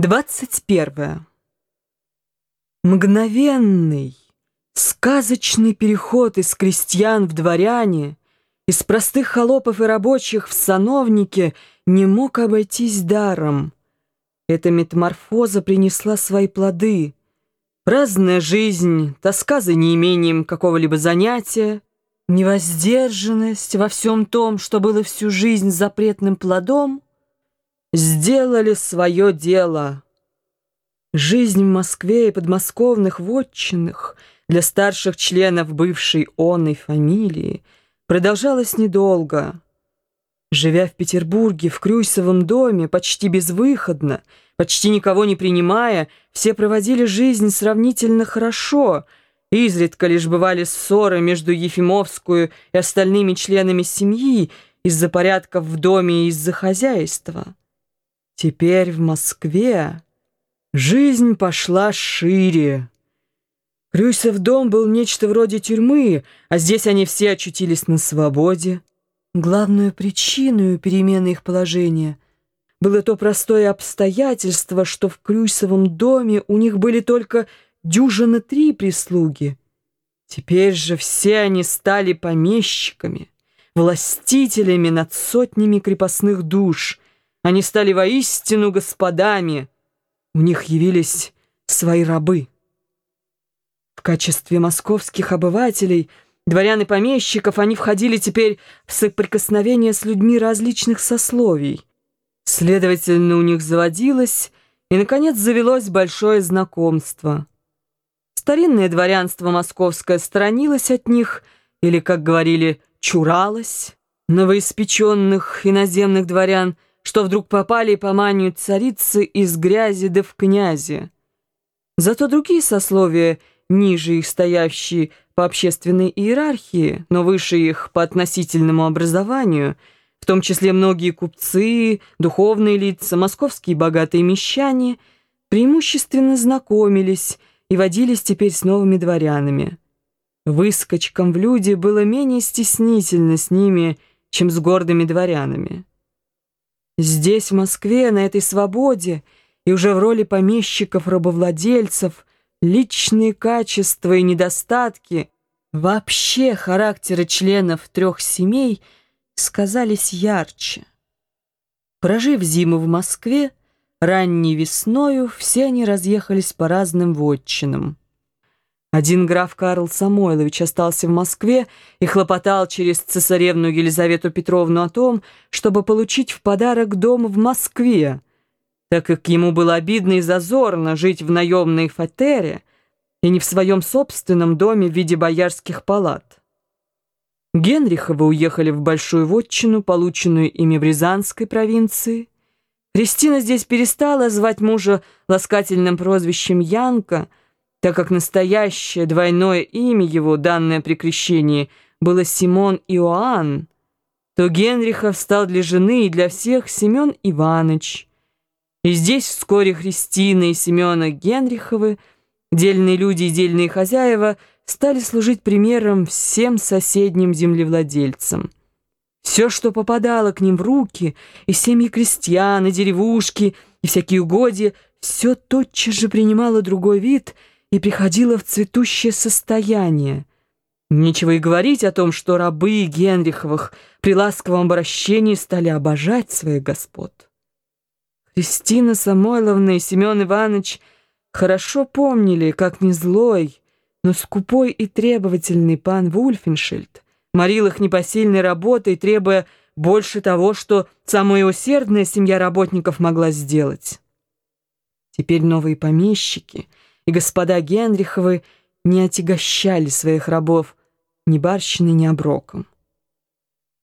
21. Мгновенный, сказочный переход из крестьян в дворяне, из простых холопов и рабочих в сановники не мог обойтись даром. Эта метаморфоза принесла свои плоды. Праздная жизнь, тоска за неимением какого-либо занятия, невоздержанность во всем том, что было всю жизнь запретным плодом — сделали свое дело. Жизнь в Москве и подмосковных вотчинах для старших членов бывшей онной фамилии продолжалась недолго. Живя в Петербурге, в Крюйсовом доме, почти безвыходно, почти никого не принимая, все проводили жизнь сравнительно хорошо, изредка лишь бывали ссоры между Ефимовскую и остальными членами семьи из-за порядков в доме и из-за хозяйства. Теперь в Москве жизнь пошла шире. Крюсов дом был нечто вроде тюрьмы, а здесь они все очутились на свободе. Главную причиной перемены их положения было то простое обстоятельство, что в Крюсовом доме у них были только дюжина три прислуги. Теперь же все они стали помещиками, властителями над сотнями крепостных душ — они стали воистину господами. У них явились свои рабы. В качестве московских обывателей, дворян и помещиков, они входили теперь в соприкосновение с людьми различных сословий. Следовательно, у них заводилось и, наконец, завелось большое знакомство. Старинное дворянство московское сторонилось от них, или, как говорили, чуралось новоиспеченных иноземных дворян – что вдруг попали по манию царицы из грязи да в князи. Зато другие сословия, ниже их стоящие по общественной иерархии, но выше их по относительному образованию, в том числе многие купцы, духовные лица, московские богатые мещане, преимущественно знакомились и водились теперь с новыми дворянами. Выскочкам в люди было менее стеснительно с ними, чем с гордыми дворянами. Здесь, в Москве, на этой свободе, и уже в роли помещиков-рабовладельцев, личные качества и недостатки, вообще характеры членов трех семей сказались ярче. Прожив зиму в Москве, ранней весною все они разъехались по разным вотчинам. Один граф Карл Самойлович остался в Москве и хлопотал через цесаревну Елизавету Петровну о том, чтобы получить в подарок дом в Москве, так как ему было обидно и зазорно жить в наемной фатере и не в своем собственном доме в виде боярских палат. Генриховы уехали в Большую Вотчину, полученную ими в Рязанской провинции. Кристина здесь перестала звать мужа ласкательным прозвищем Янка – так как настоящее двойное имя его, данное при крещении, было Симон Иоанн, то Генриха стал для жены и для всех Семен Иванович. И здесь вскоре Христина и Семена Генриховы, дельные люди и дельные хозяева, стали служить примером всем соседним землевладельцам. Все, что попадало к ним в руки, и семьи крестьян, и деревушки, и всякие угодья, все тотчас же принимало другой вид — и приходила в цветущее состояние. Нечего и говорить о том, что рабы Генриховых при ласковом обращении стали обожать своих господ. Кристина Самойловна и Семен Иванович хорошо помнили, как не злой, но скупой и требовательный пан Вульфеншильд морил их непосильной работой, требуя больше того, что самая усердная семья работников могла сделать. Теперь новые помещики — и господа Генриховы не отягощали своих рабов ни барщиной, ни оброком.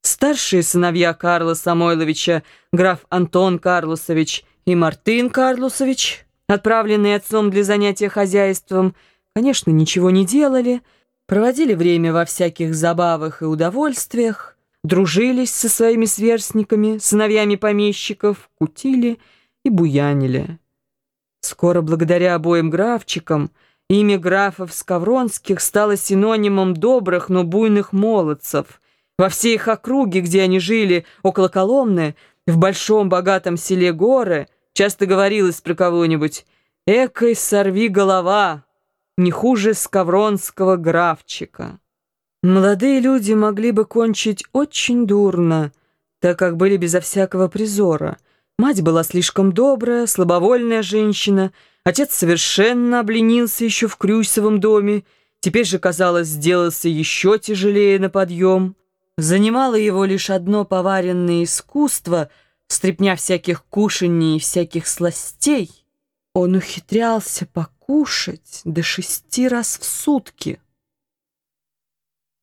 Старшие сыновья Карла Самойловича, граф Антон Карлусович и Мартын Карлусович, отправленные отцом для занятия хозяйством, конечно, ничего не делали, проводили время во всяких забавах и удовольствиях, дружились со своими сверстниками, сыновьями помещиков, кутили и буянили. Скоро, благодаря обоим графчикам, имя графов Скавронских стало синонимом добрых, но буйных молодцев. Во всей их округе, где они жили, около Коломны, в большом богатом селе Горы, часто говорилось про кого-нибудь «Экой сорви голова, не хуже скавронского графчика». Молодые люди могли бы кончить очень дурно, так как были безо всякого призора. Мать была слишком добрая, слабовольная женщина, отец совершенно обленился еще в Крюсовом доме, теперь же, казалось, сделался еще тяжелее на подъем. Занимало его лишь одно поваренное искусство, стрепня всяких кушаний и всяких сластей. Он ухитрялся покушать до шести раз в сутки.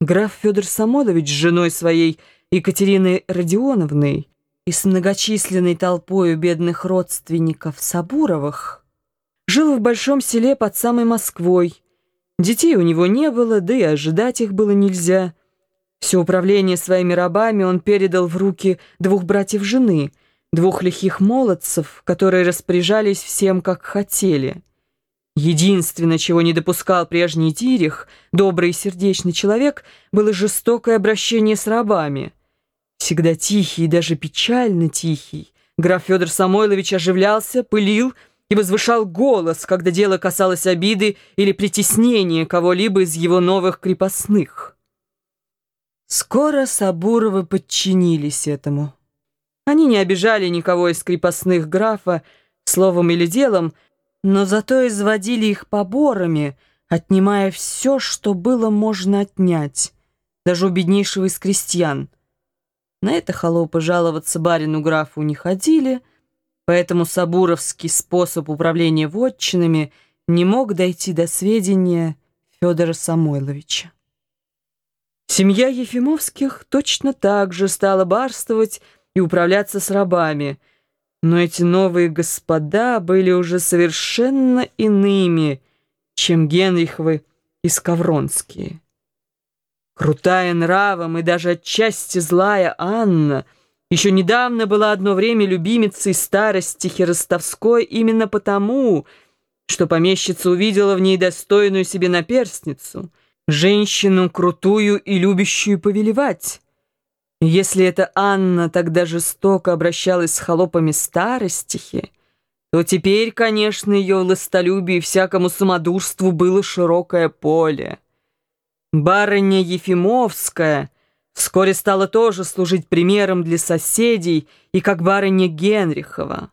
Граф Федор Самойлович с женой своей Екатериной Родионовной и с многочисленной толпой бедных родственников Сабуровых жил в большом селе под самой Москвой. Детей у него не было, да и ожидать их было нельзя. Все управление своими рабами он передал в руки двух братьев жены, двух лихих молодцев, которые распоряжались всем, как хотели. Единственное, чего не допускал прежний Тирих, добрый и сердечный человек, было жестокое обращение с рабами — Всегда тихий и даже печально тихий, граф Федор Самойлович оживлялся, пылил и возвышал голос, когда дело касалось обиды или притеснения кого-либо из его новых крепостных. Скоро Сабуровы подчинились этому. Они не обижали никого из крепостных графа словом или делом, но зато изводили их поборами, отнимая все, что было можно отнять, даже у беднейшего из крестьян — на это холопы жаловаться барину-графу не ходили, поэтому сабуровский способ управления вотчинами не мог дойти до сведения Федора Самойловича. Семья Ефимовских точно так же стала барствовать и управляться с рабами, но эти новые господа были уже совершенно иными, чем Генриховы и Скавронские. Крутая нравом и даже отчасти злая Анна еще недавно была одно время любимицей старости Херостовской именно потому, что помещица увидела в ней достойную себе наперстницу, женщину крутую и любящую повелевать. Если эта Анна тогда жестоко обращалась с холопами старостихи, то теперь, конечно, ее властолюбию и всякому самодурству было широкое поле. Барыня Ефимовская вскоре стала тоже служить примером для соседей и как барыня Генрихова.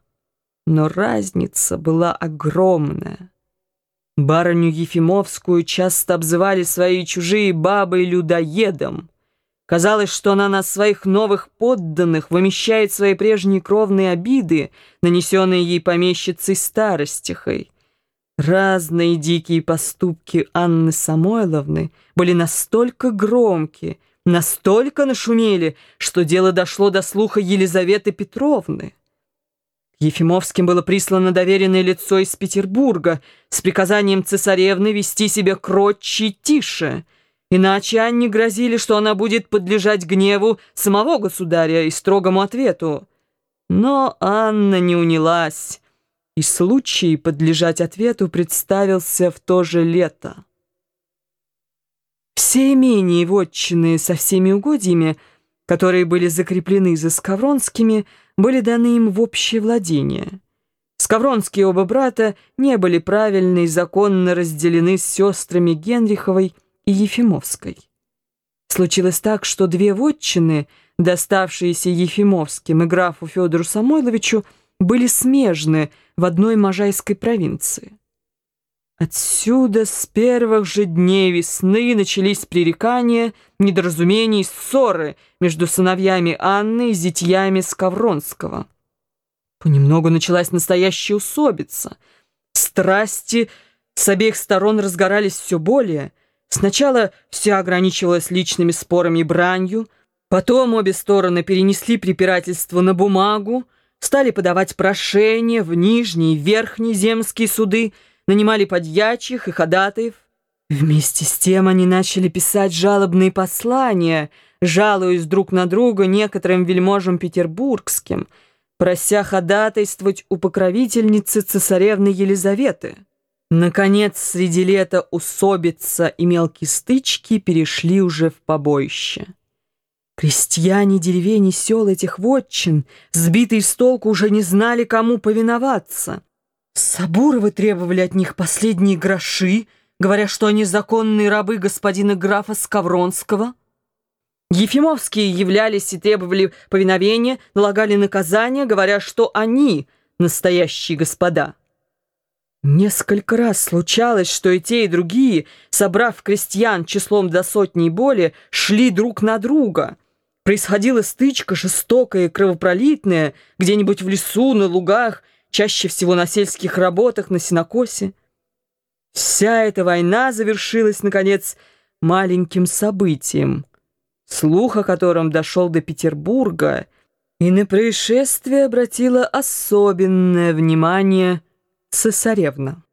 Но разница была огромная. Барыню Ефимовскую часто обзывали свои чужие бабы людоедом. Казалось, что она на своих новых подданных вымещает свои прежние кровные обиды, нанесенные ей помещицей старостихой. Разные дикие поступки Анны Самойловны были настолько громкие, настолько нашумели, что дело дошло до слуха Елизаветы Петровны. Ефимовским было прислано доверенное лицо из Петербурга с приказанием цесаревны вести себя кротче и тише, иначе Анне грозили, что она будет подлежать гневу самого государя и строгому ответу. Но Анна не унялась и случай подлежать ответу представился в то же лето. Все имения и вотчины со всеми угодьями, которые были закреплены за Скавронскими, были даны им в общее владение. Скавронские оба брата не были правильно и законно разделены с сестрами Генриховой и Ефимовской. Случилось так, что две вотчины, доставшиеся Ефимовским и графу Федору Самойловичу, были смежны в одной Можайской провинции. Отсюда с первых же дней весны начались пререкания, недоразумения и ссоры между сыновьями Анны и зятьями Скавронского. Понемногу началась настоящая усобица. Страсти с обеих сторон разгорались все более. Сначала все ограничивалось личными спорами и бранью, потом обе стороны перенесли препирательство на бумагу, стали подавать прошения в нижние и верхние земские суды, нанимали подьячих и ходатаев. Вместе с тем они начали писать жалобные послания, жалуясь друг на друга некоторым вельможам петербургским, прося ходатайствовать у покровительницы цесаревны Елизаветы. Наконец, среди лета усобица и мелкие стычки перешли уже в побоище. Крестьяне деревень и сел этих вотчин, сбитые с толку, уже не знали, кому повиноваться. Сабуровы требовали от них последние гроши, говоря, что они законные рабы господина графа Скавронского. Ефимовские являлись и требовали повиновения, налагали наказания, говоря, что они настоящие господа. Несколько раз случалось, что и те, и другие, собрав крестьян числом до сотни и более, шли друг на друга. Происходила стычка жестокая и кровопролитная где-нибудь в лесу, на лугах, чаще всего на сельских работах, на сенокосе. Вся эта война завершилась, наконец, маленьким событием, слух о котором дошел до Петербурга, и на происшествие обратила особенное внимание – цесаревна.